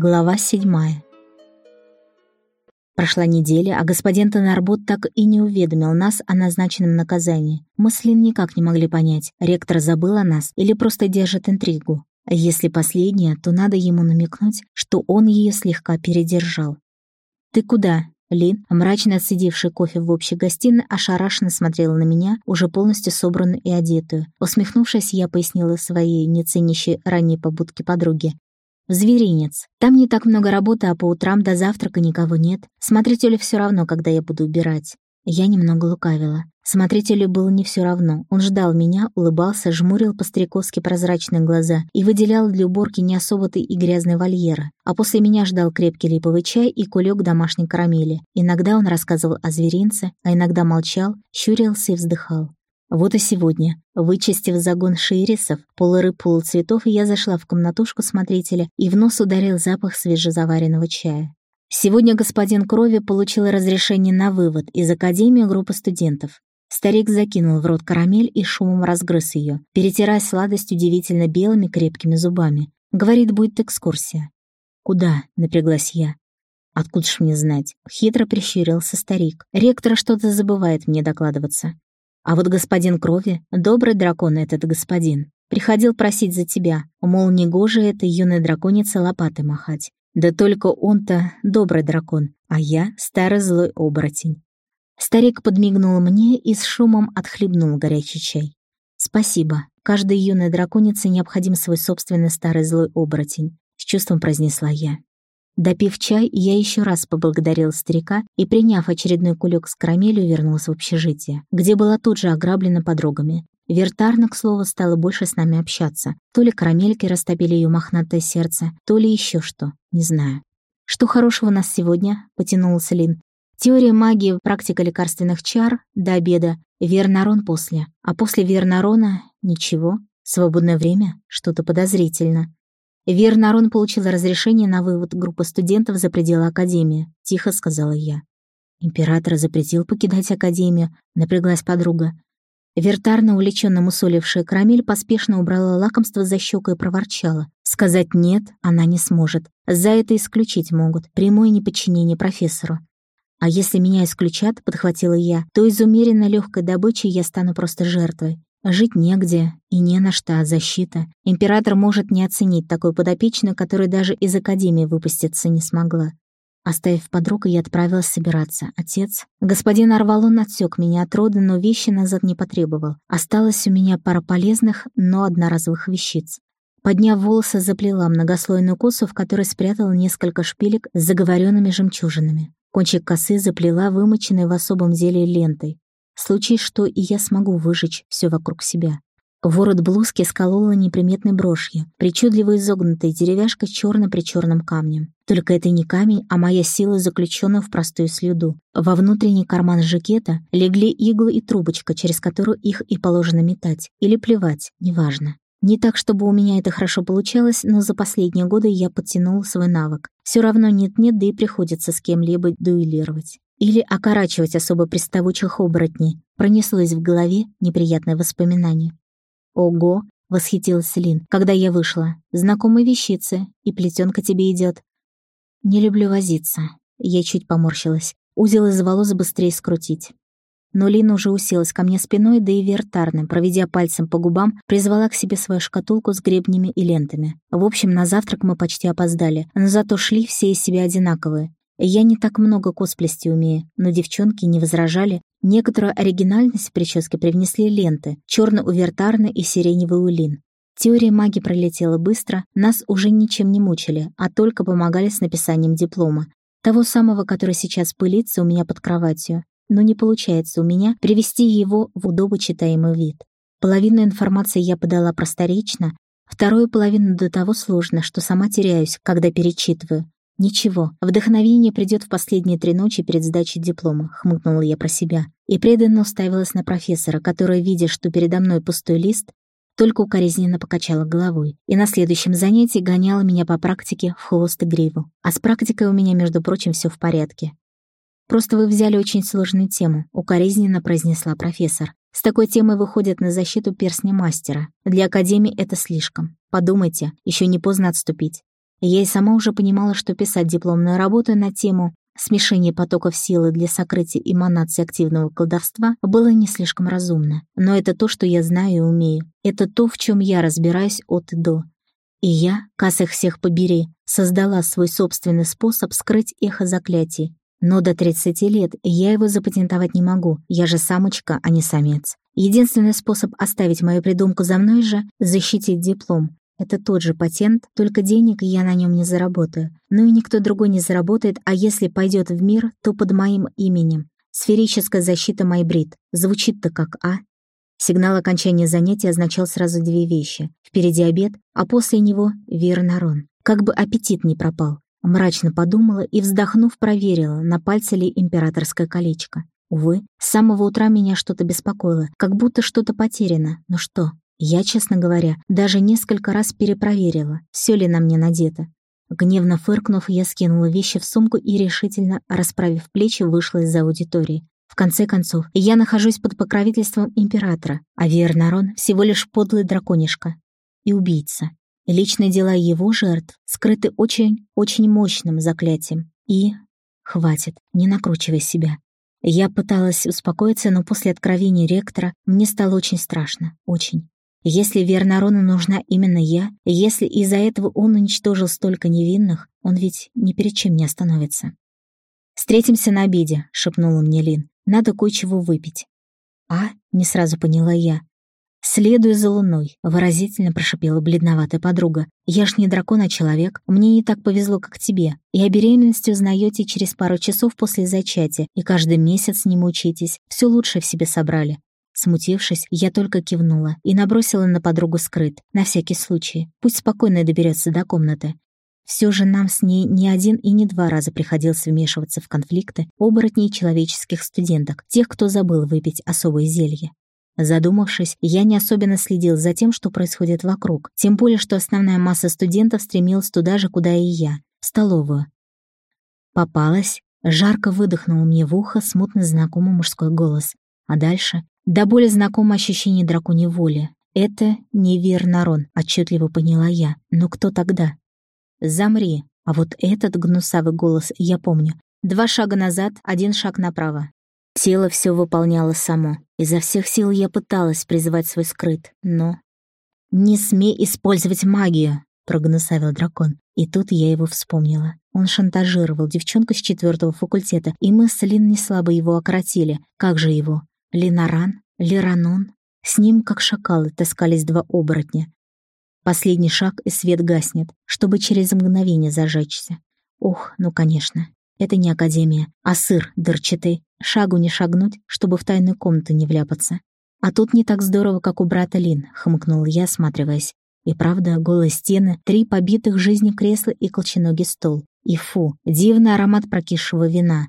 Глава седьмая. Прошла неделя, а господин Тонарбот так и не уведомил нас о назначенном наказании. Мы с Лин никак не могли понять, ректор забыл о нас или просто держит интригу. Если последнее, то надо ему намекнуть, что он ее слегка передержал. «Ты куда?» Лин, мрачно отсидевший кофе в общей гостиной, ошарашенно смотрела на меня, уже полностью собранную и одетую. Усмехнувшись, я пояснила своей неценящей ранней побудке подруге. Зверинец. Там не так много работы, а по утрам до завтрака никого нет. Смотрителю все равно, когда я буду убирать. Я немного лукавила. Смотрителю было не все равно. Он ждал меня, улыбался, жмурил по-стариковски прозрачные глаза и выделял для уборки не особо-то и грязной вольера. А после меня ждал крепкий липовый чай и кулек домашней карамели. Иногда он рассказывал о зверинце, а иногда молчал, щурился и вздыхал. Вот и сегодня, вычистив загон ширисов, полурыб полуцветов, я зашла в комнатушку смотрителя и в нос ударил запах свежезаваренного чая. Сегодня господин Крови получил разрешение на вывод из Академии группы студентов. Старик закинул в рот карамель и шумом разгрыз ее, перетирая сладость удивительно белыми крепкими зубами. Говорит, будет экскурсия. «Куда?» — напряглась я. «Откуда ж мне знать?» — хитро прищурился старик. «Ректор что-то забывает мне докладываться. А вот господин Крови, добрый дракон этот господин, приходил просить за тебя, мол, негоже этой юной драконице лопатой махать. Да только он-то добрый дракон, а я старый злой оборотень. Старик подмигнул мне и с шумом отхлебнул горячий чай. «Спасибо. Каждой юной драконице необходим свой собственный старый злой оборотень», — с чувством произнесла я. Допив чай, я еще раз поблагодарил старика и, приняв очередной кулек с карамелью, вернулась в общежитие, где была тут же ограблена подругами. Вертарна, к слову, стала больше с нами общаться. То ли карамельки растопили ее мохнатое сердце, то ли еще что, не знаю. «Что хорошего у нас сегодня?» — потянулся Лин. «Теория магии, практика лекарственных чар до обеда, Вернарон после. А после Вернарона — ничего. Свободное время — что-то подозрительно. «Верно, Арон получил разрешение на вывод группы студентов за пределы Академии», — тихо сказала я. Император запретил покидать Академию, напряглась подруга. Вертарно, увлеченно мусолившая карамель, поспешно убрала лакомство за щеку и проворчала. Сказать «нет» она не сможет. За это исключить могут. Прямое неподчинение профессору. «А если меня исключат», — подхватила я, «то из умеренно легкой добычи я стану просто жертвой. Жить негде и не на что, а защита. Император может не оценить такой подопечную, которая даже из Академии выпуститься не смогла. Оставив подругу, я отправилась собираться. Отец... Господин Арвалон отсек меня от рода, но вещи назад не потребовал. Осталось у меня пара полезных, но одноразовых вещиц. Подняв волосы, заплела многослойную косу, в которой спрятала несколько шпилек с заговоренными жемчужинами. Кончик косы заплела вымоченной в особом зелье лентой. Случай, что и я смогу выжечь все вокруг себя. Ворот блузки сколола неприметной брошью, причудливо изогнутой деревяшкой черно-причерным камнем. Только это не камень, а моя сила, заключенная в простую слюду. Во внутренний карман жакета легли иглы и трубочка, через которую их и положено метать. Или плевать, неважно. Не так, чтобы у меня это хорошо получалось, но за последние годы я подтянул свой навык. Все равно нет-нет, да и приходится с кем-либо дуэлировать. Или окорачивать особо приставучих оборотней. Пронеслось в голове неприятное воспоминание. «Ого!» — восхитилась Лин, когда я вышла. «Знакомые вещицы, и плетенка тебе идет. «Не люблю возиться». Я чуть поморщилась. Узел из волос быстрее скрутить. Но Лин уже уселась ко мне спиной, да и вертарно, проведя пальцем по губам, призвала к себе свою шкатулку с гребнями и лентами. В общем, на завтрак мы почти опоздали, но зато шли все из себя одинаковые. Я не так много косплести умею, но девчонки не возражали. Некоторую оригинальность в прическе привнесли ленты, черно-увертарный и сиреневый улин. Теория магии пролетела быстро, нас уже ничем не мучили, а только помогали с написанием диплома. Того самого, который сейчас пылится у меня под кроватью. Но не получается у меня привести его в удобочитаемый вид. Половину информации я подала просторечно, вторую половину до того сложно, что сама теряюсь, когда перечитываю. «Ничего, вдохновение придет в последние три ночи перед сдачей диплома», — хмыкнула я про себя. И преданно уставилась на профессора, которая, видя, что передо мной пустой лист, только укоризненно покачала головой. И на следующем занятии гоняла меня по практике в хвост и гриву. А с практикой у меня, между прочим, все в порядке. «Просто вы взяли очень сложную тему», — укоризненно произнесла профессор. «С такой темой выходят на защиту перстня мастера. Для Академии это слишком. Подумайте, еще не поздно отступить. Я и сама уже понимала, что писать дипломную работу на тему смешение потоков силы для сокрытия эманации активного колдовства было не слишком разумно. Но это то, что я знаю и умею. Это то, в чем я разбираюсь от и до. И я, кас их всех побери, создала свой собственный способ скрыть эхо заклятий. Но до 30 лет я его запатентовать не могу, я же самочка, а не самец. Единственный способ оставить мою придумку за мной же — защитить диплом. Это тот же патент, только денег я на нем не заработаю. Ну и никто другой не заработает, а если пойдет в мир, то под моим именем. Сферическая защита Майбрид. Звучит-то как А. Сигнал окончания занятия означал сразу две вещи. Впереди обед, а после него — Вернарон. Как бы аппетит не пропал. Мрачно подумала и, вздохнув, проверила, на пальце ли императорское колечко. Увы, с самого утра меня что-то беспокоило, как будто что-то потеряно. Но что? Я, честно говоря, даже несколько раз перепроверила, все ли на мне надето. Гневно фыркнув, я скинула вещи в сумку и решительно, расправив плечи, вышла из аудитории. В конце концов, я нахожусь под покровительством императора, а Вернарон всего лишь подлый драконишка и убийца. Личные дела его жертв скрыты очень-очень мощным заклятием. И... Хватит, не накручивай себя. Я пыталась успокоиться, но после откровения ректора мне стало очень страшно. Очень. Если Вернарону нужна именно я, если из-за этого он уничтожил столько невинных, он ведь ни перед чем не остановится. «Встретимся на обеде», — шепнула мне Лин. «Надо кое-чего выпить». «А?» — не сразу поняла я. «Следуй за луной», — выразительно прошипела бледноватая подруга. «Я ж не дракон, а человек. Мне не так повезло, как тебе. И о беременности узнаете через пару часов после зачатия, и каждый месяц не мучитесь. Все лучше в себе собрали». Смутившись, я только кивнула и набросила на подругу скрыт, на всякий случай. Пусть спокойно доберется до комнаты. Все же нам с ней не один и не два раза приходилось вмешиваться в конфликты оборотней человеческих студенток, тех, кто забыл выпить особое зелье. Задумавшись, я не особенно следил за тем, что происходит вокруг, тем более, что основная масса студентов стремилась туда же, куда и я, в столовую. Попалась, жарко выдохнул мне в ухо смутно знакомый мужской голос, а дальше до более знакомое ощущение драконьей воли. Это не Вернарон, отчетливо поняла я. Но кто тогда? Замри. А вот этот гнусавый голос я помню. Два шага назад, один шаг направо. Тело все выполняло само. Изо всех сил я пыталась призывать свой скрыт, но... «Не смей использовать магию!» — прогнусавил дракон. И тут я его вспомнила. Он шантажировал девчонку с четвертого факультета, и мы с Лин неслабо его окоротили. Как же его? Линаран? Лиранон? С ним, как шакалы, таскались два оборотня. Последний шаг, и свет гаснет, чтобы через мгновение зажечься. Ох, ну конечно, это не академия, а сыр дырчатый. Шагу не шагнуть, чтобы в тайную комнату не вляпаться. А тут не так здорово, как у брата Лин, хмыкнул я, осматриваясь. И правда, голые стены, три побитых жизни кресла и колченогий стол. И фу, дивный аромат прокисшего вина.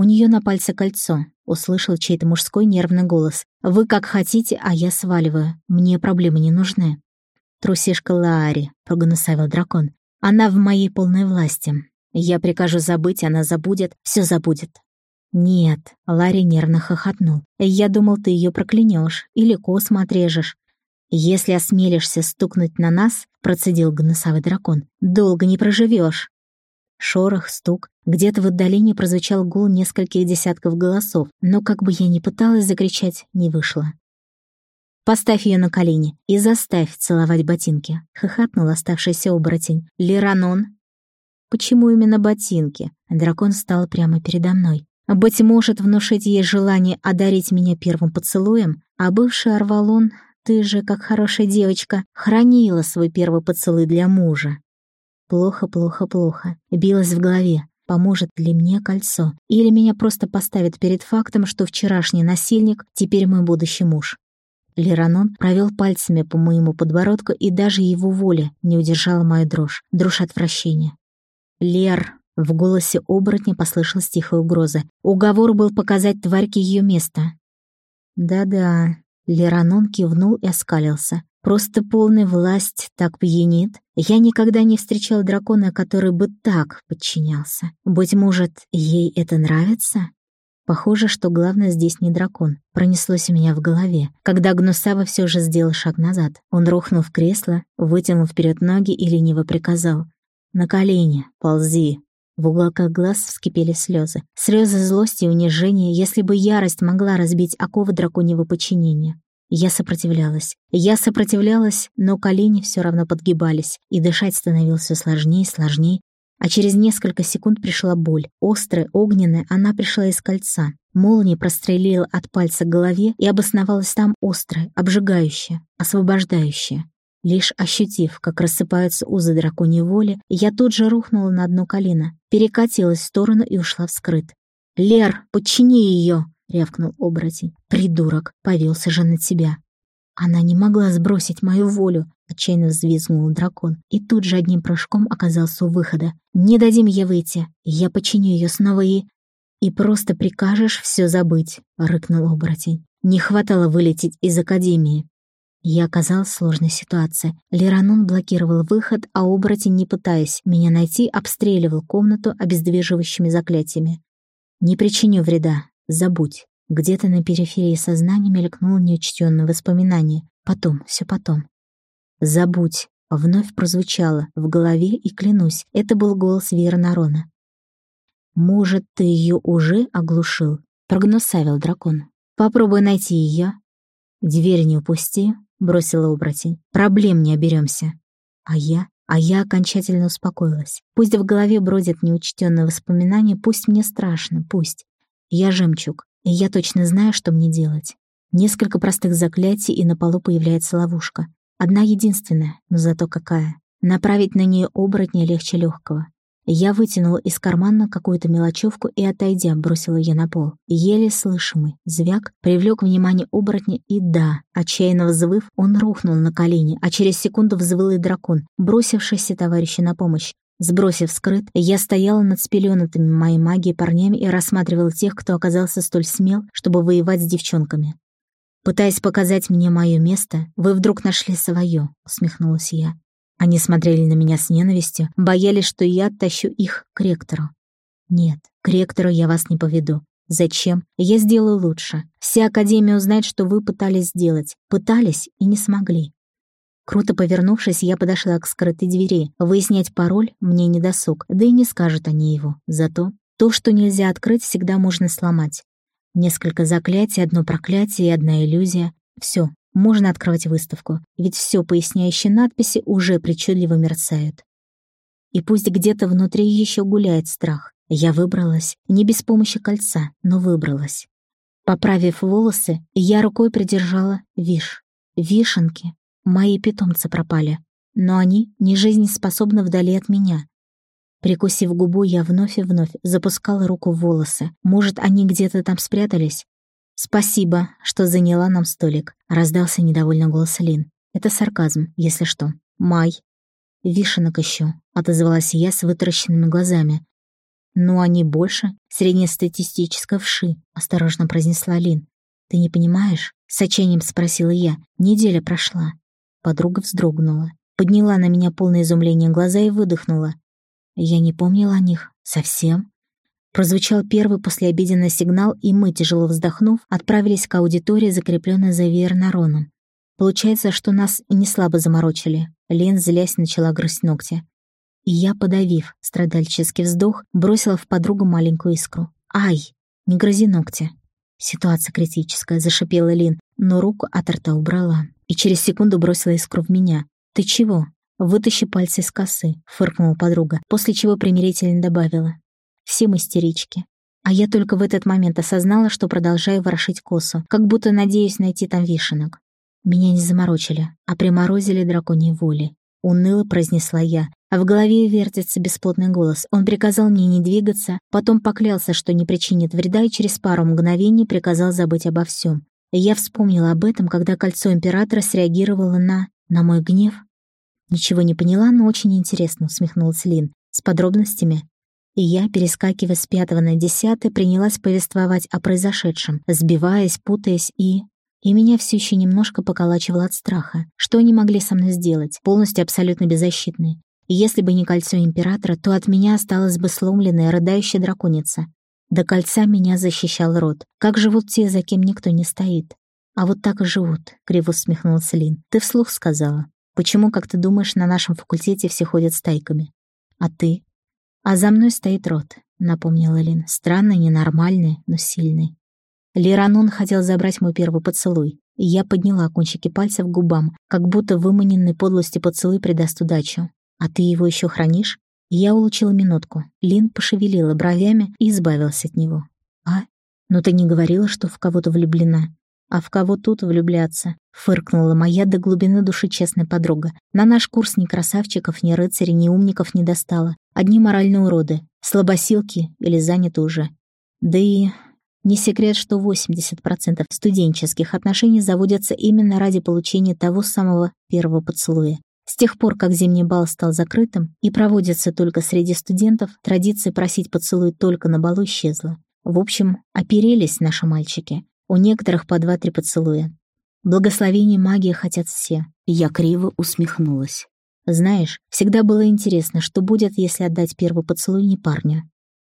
У нее на пальце кольцо. Услышал чей-то мужской нервный голос. «Вы как хотите, а я сваливаю. Мне проблемы не нужны». «Трусишка Лаари», — прогнусавил дракон. «Она в моей полной власти. Я прикажу забыть, она забудет, все забудет. Нет, Ларри нервно хохотнул. Я думал, ты ее проклянешь или космо отрежешь. Если осмелишься стукнуть на нас, процедил гнусавый дракон, долго не проживешь. Шорох, стук. Где-то в отдалении прозвучал гул нескольких десятков голосов, но как бы я ни пыталась закричать, не вышло. «Поставь ее на колени и заставь целовать ботинки», — хохотнул оставшийся оборотень. «Лиранон, Почему именно ботинки? Дракон стал прямо передо мной. Быть может, внушить ей желание одарить меня первым поцелуем, а бывший Арвалон, ты же, как хорошая девочка, хранила свой первый поцелуй для мужа. Плохо, плохо, плохо. Билось в голове. Поможет ли мне кольцо? Или меня просто поставят перед фактом, что вчерашний насильник теперь мой будущий муж? Лиранон провел пальцами по моему подбородку, и даже его воля не удержала мою дрожь, дрожь отвращения. «Лер!» — в голосе оборотня послышалась тихая угроза. Уговор был показать тварьке ее место. «Да-да», — Леранон кивнул и оскалился. «Просто полная власть так пьянит. Я никогда не встречал дракона, который бы так подчинялся. Быть может, ей это нравится?» Похоже, что главное здесь не дракон. Пронеслось у меня в голове, когда Гнусава все же сделал шаг назад. Он рухнул в кресло, вытянул вперед ноги и лениво приказал. На колени, ползи. В уголках глаз вскипели слезы. Слезы злости и унижения, если бы ярость могла разбить оковы драконьего подчинения. Я сопротивлялась. Я сопротивлялась, но колени все равно подгибались, и дышать становилось все сложнее и сложнее. А через несколько секунд пришла боль. Острая, огненная, она пришла из кольца. Молния прострелила от пальца к голове и обосновалась там острая, обжигающая, освобождающая. Лишь ощутив, как рассыпаются узы драконьей воли, я тут же рухнула на одно колено, перекатилась в сторону и ушла вскрыт. «Лер, подчини ее!» — рявкнул оборотень. «Придурок! Повелся же на тебя!» Она не могла сбросить мою волю, отчаянно взвизгнул дракон, и тут же одним прыжком оказался у выхода. «Не дадим ей выйти! Я починю ее снова и...» «И просто прикажешь все забыть», — рыкнул оборотень. «Не хватало вылететь из Академии». Я оказалась в сложной ситуации. Леранон блокировал выход, а оборотень, не пытаясь меня найти, обстреливал комнату обездвиживающими заклятиями. «Не причиню вреда. Забудь». Где-то на периферии сознания мелькнуло неучтенное воспоминание. Потом, все потом. «Забудь», — вновь прозвучало в голове, и клянусь, это был голос Вернарона. «Может, ты ее уже оглушил?» — прогнусавил дракон. «Попробуй найти ее». «Дверь не упусти», бросила оборотень. «Проблем не оберемся». А я? А я окончательно успокоилась. Пусть в голове бродят неучтенные воспоминания, пусть мне страшно, пусть. Я жемчуг, и я точно знаю, что мне делать. Несколько простых заклятий, и на полу появляется ловушка. Одна единственная, но зато какая. Направить на нее оборотня легче легкого. Я вытянула из кармана какую-то мелочевку и, отойдя, бросила ее на пол. Еле слышимый звяк привлек внимание оборотня, и да, отчаянно взвыв, он рухнул на колени, а через секунду взвыл и дракон, бросившийся товарищу на помощь. Сбросив скрыт, я стояла над спеленутыми моей магией парнями и рассматривала тех, кто оказался столь смел, чтобы воевать с девчонками. «Пытаясь показать мне мое место, вы вдруг нашли свое», — усмехнулась я. Они смотрели на меня с ненавистью, боялись, что я оттащу их к ректору. Нет, к ректору я вас не поведу. Зачем? Я сделаю лучше. Вся Академия узнает, что вы пытались сделать. Пытались и не смогли. Круто повернувшись, я подошла к скрытой двери. Выяснять пароль мне не досуг, да и не скажут они его. Зато то, что нельзя открыть, всегда можно сломать. Несколько заклятий, одно проклятие и одна иллюзия. Все, можно открывать выставку, ведь все поясняющие надписи уже причудливо мерцают. И пусть где-то внутри еще гуляет страх, я выбралась, не без помощи кольца, но выбралась. Поправив волосы, я рукой придержала виш. Вишенки. Мои питомцы пропали, но они не жизнеспособны вдали от меня. Прикусив губу, я вновь и вновь запускала руку в волосы. Может, они где-то там спрятались? «Спасибо, что заняла нам столик», — раздался недовольно голос Лин. «Это сарказм, если что. Май». «Вишенок еще», — отозвалась я с вытаращенными глазами. «Ну, они больше. Среднестатистической вши», — осторожно произнесла Лин. «Ты не понимаешь?» — с отчаянием спросила я. «Неделя прошла». Подруга вздрогнула, подняла на меня полное изумление глаза и выдохнула. Я не помнила о них. Совсем? Прозвучал первый послеобеденный сигнал, и мы, тяжело вздохнув, отправились к аудитории, закрепленной за Вернароном. Получается, что нас не слабо заморочили. Лен, злясь, начала грызть ногти. И я, подавив страдальческий вздох, бросила в подругу маленькую искру. «Ай! Не грызи ногти!» Ситуация критическая, зашипела Лин, но руку от рта убрала. И через секунду бросила искру в меня. «Ты чего?» «Вытащи пальцы из косы», — фыркнула подруга, после чего примирительно добавила. Все истерички. А я только в этот момент осознала, что продолжаю ворошить косу, как будто надеюсь найти там вишенок. Меня не заморочили, а приморозили драконьей воли. Уныло произнесла я, а в голове вертится бесплотный голос. Он приказал мне не двигаться, потом поклялся, что не причинит вреда, и через пару мгновений приказал забыть обо всем. Я вспомнила об этом, когда кольцо Императора среагировало на... на мой гнев. Ничего не поняла, но очень интересно, усмехнулась Лин. С подробностями? И я, перескакивая с пятого на десятый, принялась повествовать о произошедшем, сбиваясь, путаясь и... И меня все еще немножко поколачивало от страха. Что они могли со мной сделать, полностью абсолютно беззащитные? Если бы не кольцо Императора, то от меня осталась бы сломленная, рыдающая драконица. До кольца меня защищал род. Как живут те, за кем никто не стоит? А вот так и живут, — криво усмехнулся Лин. Ты вслух сказала. Почему, как ты думаешь, на нашем факультете все ходят стайками? А ты? А за мной стоит рот, напомнила Лин. Странный, ненормальный, но сильный. Лиранон хотел забрать мой первый поцелуй, и я подняла кончики пальцев к губам, как будто выманенный подлости поцелуй придаст удачу. «А ты его еще хранишь?» Я улучила минутку. Лин пошевелила бровями и избавилась от него. «А? Но ты не говорила, что в кого-то влюблена?» «А в кого тут влюбляться?» — фыркнула моя до глубины души честная подруга. «На наш курс ни красавчиков, ни рыцарей, ни умников не достало. Одни моральные уроды, слабосилки или заняты уже. Да и не секрет, что 80% студенческих отношений заводятся именно ради получения того самого первого поцелуя. С тех пор, как зимний бал стал закрытым и проводится только среди студентов, традиция просить поцелуй только на балу исчезла. В общем, оперелись наши мальчики. У некоторых по два-три поцелуя. Благословение магии хотят все. Я криво усмехнулась. Знаешь, всегда было интересно, что будет, если отдать первый поцелуй не парню.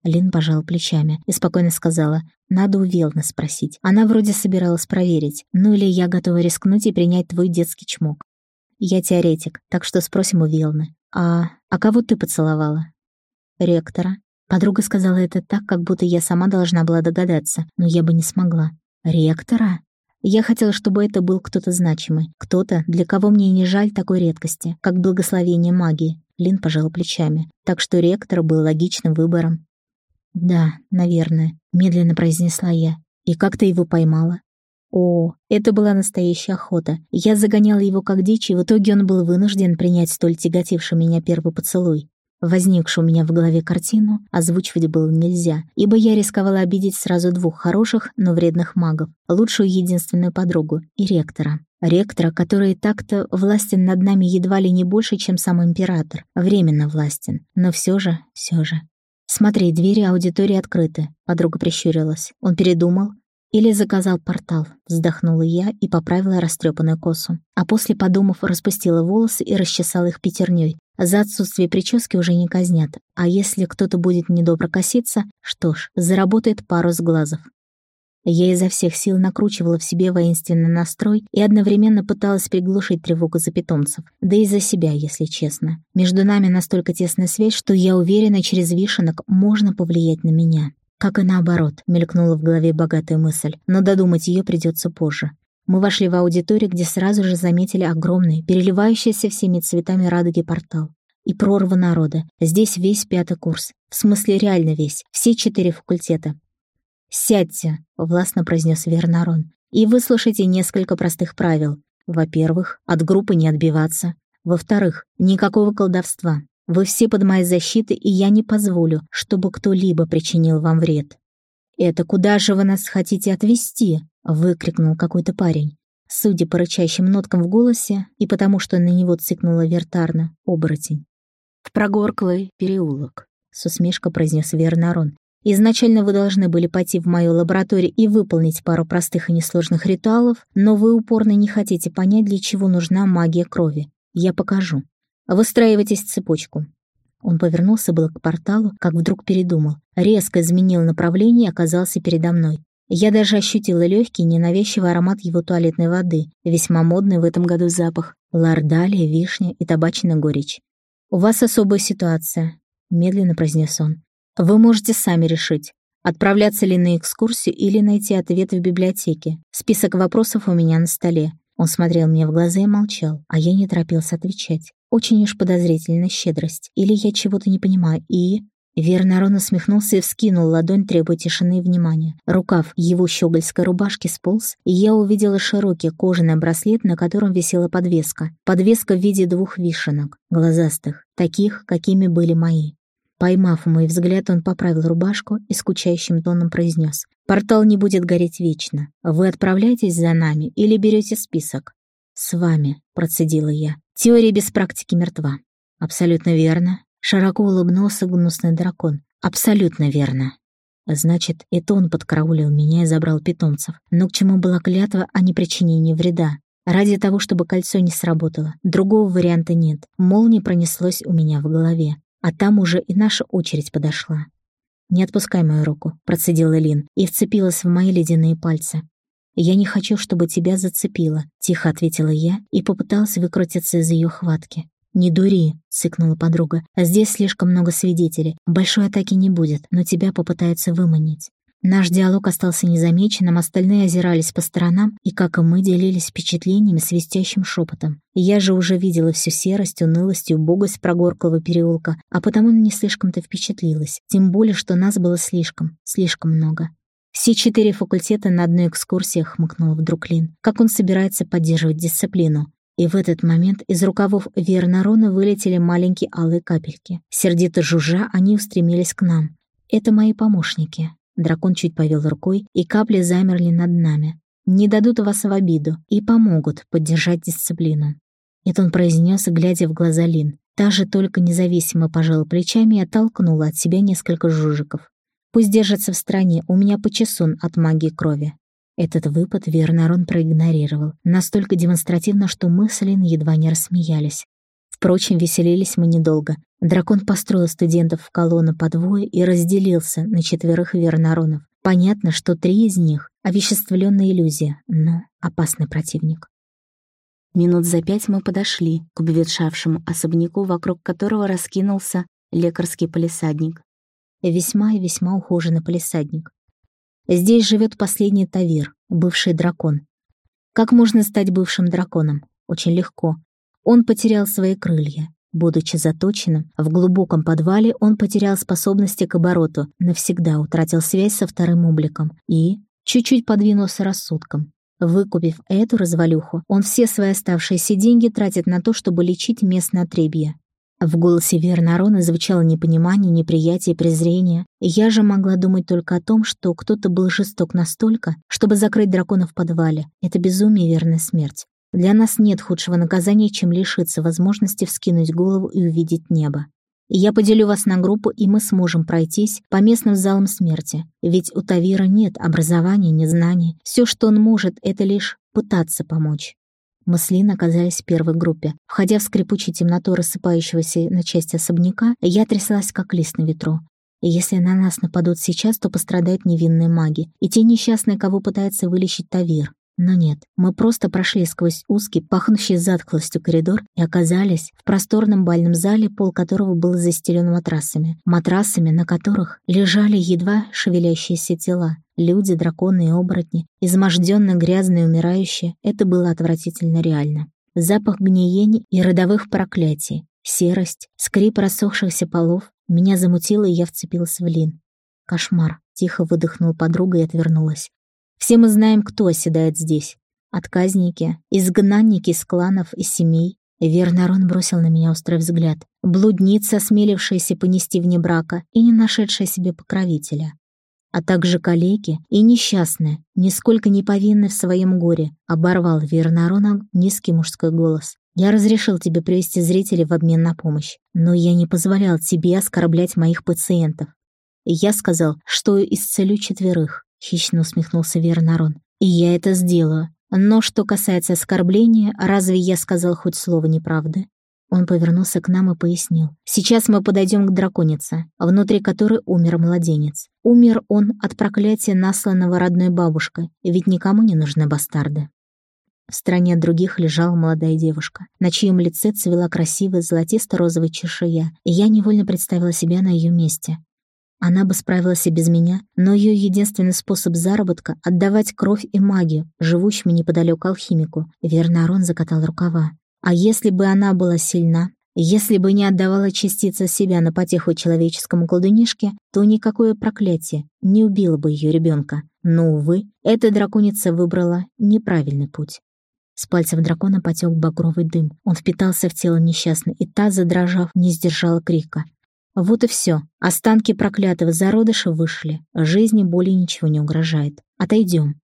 Лин пожал плечами и спокойно сказала, «Надо у Велны спросить. Она вроде собиралась проверить, ну или я готова рискнуть и принять твой детский чмок. Я теоретик, так что спросим у Велны. А, а кого ты поцеловала?» «Ректора». Подруга сказала это так, как будто я сама должна была догадаться, но я бы не смогла. «Ректора?» Я хотела, чтобы это был кто-то значимый, кто-то, для кого мне не жаль такой редкости, как благословение магии. Лин пожал плечами, так что ректор был логичным выбором. «Да, наверное», — медленно произнесла я. «И как ты его поймала?» О, это была настоящая охота. Я загоняла его как дичь, и в итоге он был вынужден принять столь тяготивший меня первый поцелуй. Возникшую у меня в голове картину озвучивать было нельзя, ибо я рисковала обидеть сразу двух хороших, но вредных магов, лучшую единственную подругу и ректора. Ректора, который так-то властен над нами едва ли не больше, чем сам император, временно властен, но все же, все же. «Смотри, двери аудитории открыты», — подруга прищурилась. Он передумал. Или заказал портал, вздохнула я и поправила растрепанную косу. А после, подумав, распустила волосы и расчесала их пятерней. За отсутствие прически уже не казнят, а если кто-то будет недобро коситься, что ж, заработает пару сглазов. Я изо всех сил накручивала в себе воинственный настрой и одновременно пыталась приглушить тревогу за питомцев, да и за себя, если честно. Между нами настолько тесная связь, что я уверена, через вишенок можно повлиять на меня. Как и наоборот, мелькнула в голове богатая мысль, но додумать ее придется позже. Мы вошли в аудиторию, где сразу же заметили огромный, переливающийся всеми цветами радуги портал. И прорва народа. Здесь весь пятый курс. В смысле реально весь. Все четыре факультета. «Сядьте», — властно произнес Вернарон, «и выслушайте несколько простых правил. Во-первых, от группы не отбиваться. Во-вторых, никакого колдовства. Вы все под моей защитой, и я не позволю, чтобы кто-либо причинил вам вред». «Это куда же вы нас хотите отвезти?» — выкрикнул какой-то парень. Судя по рычащим ноткам в голосе и потому, что на него цикнула вертарна, оборотень. «В прогорклый переулок», — с усмешкой произнес Вернарон, Изначально вы должны были пойти в мою лабораторию и выполнить пару простых и несложных ритуалов, но вы упорно не хотите понять, для чего нужна магия крови. Я покажу. Выстраивайтесь в цепочку». Он повернулся было к порталу, как вдруг передумал. Резко изменил направление и оказался передо мной. Я даже ощутила легкий, ненавязчивый аромат его туалетной воды, весьма модный в этом году запах, лардалия, вишня и табачная горечь. «У вас особая ситуация», — медленно произнес он. Вы можете сами решить, отправляться ли на экскурсию или найти ответ в библиотеке. Список вопросов у меня на столе. Он смотрел мне в глаза и молчал, а я не торопился отвечать. Очень уж подозрительная щедрость. Или я чего-то не понимаю, и... Вернарон усмехнулся и вскинул ладонь, требуя тишины и внимания. Рукав его щегольской рубашки сполз, и я увидела широкий кожаный браслет, на котором висела подвеска. Подвеска в виде двух вишенок, глазастых, таких, какими были мои. Поймав мой взгляд, он поправил рубашку и скучающим тоном произнес. «Портал не будет гореть вечно. Вы отправляетесь за нами или берете список?» «С вами», — процедила я. «Теория без практики мертва». «Абсолютно верно». Широко улыбнулся гнусный дракон. «Абсолютно верно». Значит, это он подкараулил меня и забрал питомцев. Но к чему была клятва о непричинении вреда? Ради того, чтобы кольцо не сработало. Другого варианта нет. Молния пронеслось у меня в голове. А там уже и наша очередь подошла. «Не отпускай мою руку», — процедила Лин и вцепилась в мои ледяные пальцы. «Я не хочу, чтобы тебя зацепило», — тихо ответила я и попыталась выкрутиться из ее хватки. «Не дури», — цыкнула подруга. «Здесь слишком много свидетелей. Большой атаки не будет, но тебя попытаются выманить». Наш диалог остался незамеченным, остальные озирались по сторонам и, как и мы, делились впечатлениями свистящим шепотом. Я же уже видела всю серость, унылость и убогость прогорклого переулка, а потому не слишком-то впечатлилась, тем более, что нас было слишком, слишком много. Все четыре факультета на одной экскурсии хмыкнул вдруг Лин. Как он собирается поддерживать дисциплину? И в этот момент из рукавов Вернарона вылетели маленькие алые капельки. Сердито жужжа, они устремились к нам. Это мои помощники. Дракон чуть повел рукой, и капли замерли над нами. Не дадут вас в обиду и помогут поддержать дисциплину. Это он произнес, глядя в глаза Лин. Та же только независимо пожала плечами и оттолкнула от себя несколько жужиков. Пусть держится в стороне, у меня почесун от магии крови. Этот выпад Вернарон проигнорировал, настолько демонстративно, что мы с Лин едва не рассмеялись. Впрочем, веселились мы недолго. Дракон построил студентов в колонну по двое и разделился на четверых Вернаронов. Понятно, что три из них — овеществленная иллюзия, но опасный противник. Минут за пять мы подошли к обветшавшему особняку, вокруг которого раскинулся лекарский полисадник. Весьма и весьма ухоженный полисадник. Здесь живет последний Тавир, бывший дракон. Как можно стать бывшим драконом? Очень легко. Он потерял свои крылья. Будучи заточенным, в глубоком подвале он потерял способности к обороту, навсегда утратил связь со вторым обликом и чуть-чуть подвинулся рассудком. Выкупив эту развалюху, он все свои оставшиеся деньги тратит на то, чтобы лечить местное отребье. В голосе Вернарона звучало непонимание, неприятие, презрение. Я же могла думать только о том, что кто-то был жесток настолько, чтобы закрыть дракона в подвале. Это безумие верная смерть. Для нас нет худшего наказания, чем лишиться возможности вскинуть голову и увидеть небо. Я поделю вас на группу, и мы сможем пройтись по местным залам смерти. Ведь у Тавира нет образования, ни знаний. Все, что он может, это лишь пытаться помочь. Мы с Лин оказались в первой группе. Входя в скрипучую темноту рассыпающегося на части особняка, я тряслась, как лист на ветру. И если на нас нападут сейчас, то пострадают невинные маги и те несчастные, кого пытается вылечить Тавир. Но нет, мы просто прошли сквозь узкий, пахнущий затхлостью коридор и оказались в просторном бальном зале, пол которого был застелен матрасами. Матрасами, на которых лежали едва шевелящиеся тела. Люди, драконы и оборотни, изможденно грязные, умирающие. Это было отвратительно реально. Запах гниения и родовых проклятий, серость, скрип рассохшихся полов. Меня замутило, и я вцепилась в Лин. Кошмар. Тихо выдохнула подруга и отвернулась. Все мы знаем, кто оседает здесь. Отказники, изгнанники из кланов и семей. Вернарон бросил на меня острый взгляд. Блудница, осмелившаяся понести вне брака и не нашедшая себе покровителя. А также калеки и несчастные, нисколько не повинны в своем горе, оборвал Вернарона низкий мужской голос. Я разрешил тебе привести зрителей в обмен на помощь, но я не позволял тебе оскорблять моих пациентов. Я сказал, что исцелю четверых, — хищно усмехнулся Вернарон. «И я это сделаю. Но что касается оскорбления, разве я сказал хоть слово неправды?» Он повернулся к нам и пояснил. «Сейчас мы подойдем к драконице, внутри которой умер младенец. Умер он от проклятия, насланного родной бабушкой, ведь никому не нужны бастарды». В стороне от других лежала молодая девушка, на чьем лице цвела красивая золотисто-розовая чешуя, и я невольно представила себя на ее месте. Она бы справилась и без меня, но ее единственный способ заработка — отдавать кровь и магию, живущему неподалеку алхимику. Верно, Арон закатал рукава. А если бы она была сильна, если бы не отдавала частицы себя на потеху человеческому колдунишке, то никакое проклятие не убило бы ее ребенка. Но, увы, эта драконица выбрала неправильный путь. С пальцев дракона потек багровый дым. Он впитался в тело несчастной, и та, задрожав, не сдержала крика. Вот и все. Останки проклятого зародыша вышли. Жизни более ничего не угрожает. Отойдем.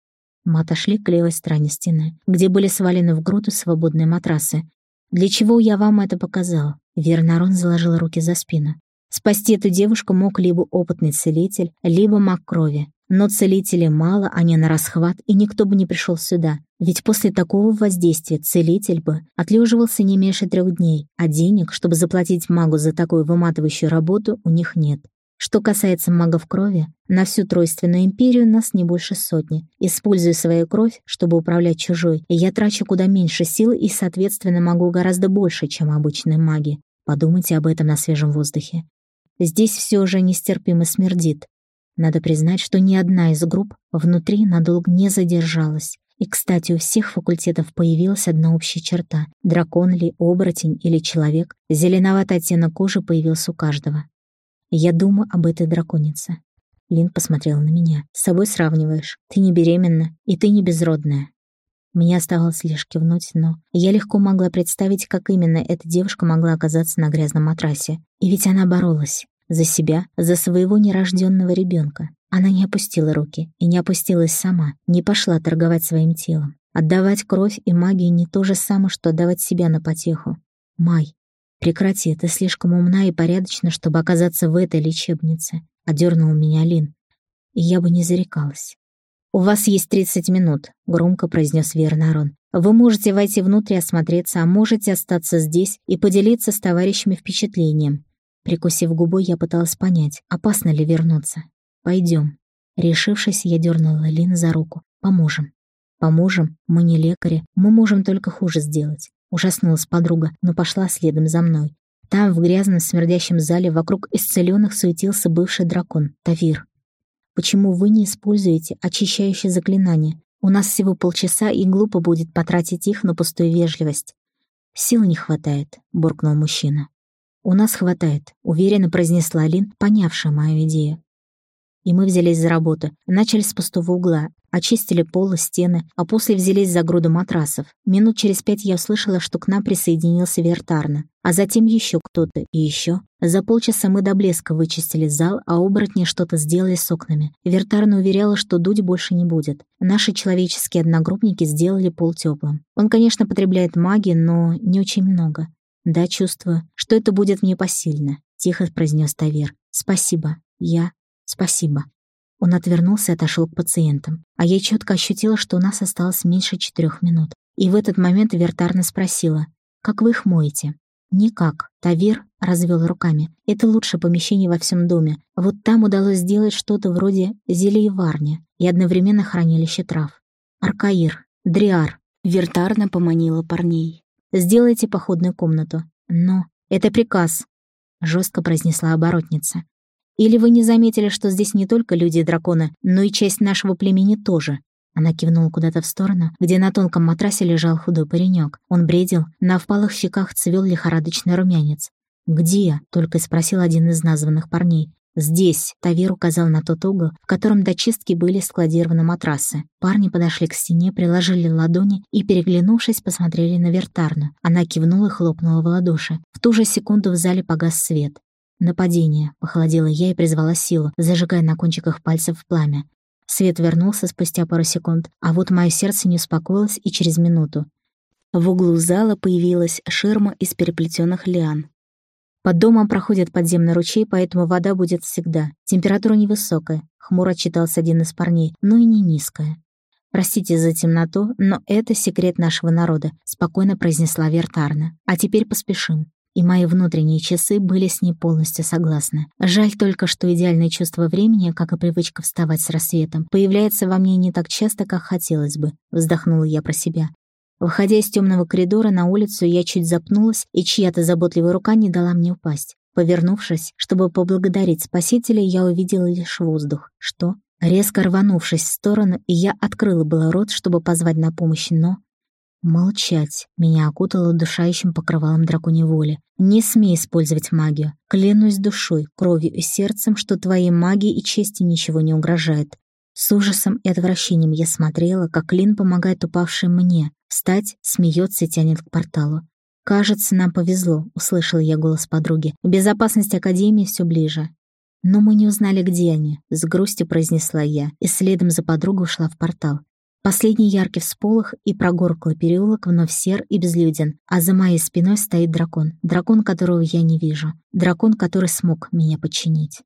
Мы отошли к левой стороне стены, где были свалены в груду свободные матрасы. Для чего я вам это показал? Вернарон заложил руки за спину. Спасти эту девушку мог либо опытный целитель, либо маг крови. Но целителей мало, они на расхват, и никто бы не пришел сюда. Ведь после такого воздействия целитель бы отлеживался не меньше трех дней, а денег, чтобы заплатить магу за такую выматывающую работу, у них нет. Что касается магов крови, на всю Тройственную империю нас не больше сотни. Используя свою кровь, чтобы управлять чужой, я трачу куда меньше сил и, соответственно, могу гораздо больше, чем обычные маги. Подумайте об этом на свежем воздухе. Здесь все же нестерпимо смердит. Надо признать, что ни одна из групп внутри надолго не задержалась. И, кстати, у всех факультетов появилась одна общая черта. Дракон ли, оборотень или человек, зеленоватый оттенок кожи появился у каждого. Я думаю об этой драконице. Лин посмотрела на меня. С собой сравниваешь. Ты не беременна, и ты не безродная. Мне оставалось лишь кивнуть, но я легко могла представить, как именно эта девушка могла оказаться на грязном матрасе. И ведь она боролась. За себя, за своего нерожденного ребенка. Она не опустила руки и не опустилась сама, не пошла торговать своим телом. Отдавать кровь и магию не то же самое, что отдавать себя на потеху. Май, «Прекрати, ты слишком умна и порядочна, чтобы оказаться в этой лечебнице», — одернул меня Лин. И я бы не зарекалась. «У вас есть тридцать минут», — громко произнес Вернарон. «Вы можете войти внутрь и осмотреться, а можете остаться здесь и поделиться с товарищами впечатлением». Прикусив губу, я пыталась понять, опасно ли вернуться. «Пойдем». Решившись, я дернула Лин за руку. «Поможем». «Поможем? Мы не лекари. Мы можем только хуже сделать. Ужаснулась подруга, но пошла следом за мной. Там, в грязном смердящем зале, вокруг исцеленных суетился бывший дракон, Тавир. «Почему вы не используете очищающее заклинание? У нас всего полчаса, и глупо будет потратить их на пустую вежливость». «Сил не хватает», — буркнул мужчина. «У нас хватает», — уверенно произнесла Лин, понявшая мою идею. И мы взялись за работу. Начали с пустого угла, очистили пол и стены, а после взялись за груду матрасов. Минут через пять я услышала, что к нам присоединился Вертарна. А затем еще кто-то и еще. За полчаса мы до блеска вычистили зал, а оборотни что-то сделали с окнами. Вертарна уверяла, что дуть больше не будет. Наши человеческие одногруппники сделали пол теплым. Он, конечно, потребляет магии, но не очень много. Да, чувствую, что это будет мне посильно, тихо произнес Тавер. Спасибо. Я «Спасибо». Он отвернулся и отошел к пациентам, а я четко ощутила, что у нас осталось меньше четырех минут. И в этот момент Вертарна спросила, «Как вы их моете?» «Никак». Тавир развел руками. «Это лучшее помещение во всем доме. Вот там удалось сделать что-то вроде зельеварни и одновременно хранилище трав. Аркаир, Дриар». Вертарна поманила парней. «Сделайте походную комнату». «Но это приказ», — жестко произнесла оборотница. Или вы не заметили, что здесь не только люди и драконы, но и часть нашего племени тоже?» Она кивнула куда-то в сторону, где на тонком матрасе лежал худой паренек. Он бредил, на впалых щеках цвел лихорадочный румянец. «Где?» — только спросил один из названных парней. «Здесь», — Тавир указал на тот угол, в котором до чистки были складированы матрасы. Парни подошли к стене, приложили ладони и, переглянувшись, посмотрели на Вертарну. Она кивнула и хлопнула в ладоши. В ту же секунду в зале погас свет. «Нападение», — похолодела я и призвала силу, зажигая на кончиках пальцев пламя. Свет вернулся спустя пару секунд, а вот мое сердце не успокоилось и через минуту. В углу зала появилась ширма из переплетенных лиан. Под домом проходит подземный ручей, поэтому вода будет всегда. Температура невысокая, хмуро отчитался один из парней, но и не низкая. «Простите за темноту, но это секрет нашего народа», — спокойно произнесла Вертарна. «А теперь поспешим» и мои внутренние часы были с ней полностью согласны. Жаль только, что идеальное чувство времени, как и привычка вставать с рассветом, появляется во мне не так часто, как хотелось бы, вздохнула я про себя. Выходя из темного коридора на улицу, я чуть запнулась, и чья-то заботливая рука не дала мне упасть. Повернувшись, чтобы поблагодарить спасителя, я увидела лишь воздух. Что? Резко рванувшись в сторону, я открыла было рот, чтобы позвать на помощь, но Молчать. Меня окутало душающим покрывалом драконьей воли. Не смей использовать магию. Клянусь душой, кровью и сердцем, что твоей магии и чести ничего не угрожает. С ужасом и отвращением я смотрела, как Лин помогает упавшей мне. Встать, смеется и тянет к порталу. «Кажется, нам повезло», — услышала я голос подруги. «Безопасность Академии все ближе». «Но мы не узнали, где они», — с грустью произнесла я, и следом за подругой ушла в портал. Последний яркий всполох и прогорклый переулок вновь сер и безлюден, а за моей спиной стоит дракон. Дракон, которого я не вижу. Дракон, который смог меня подчинить.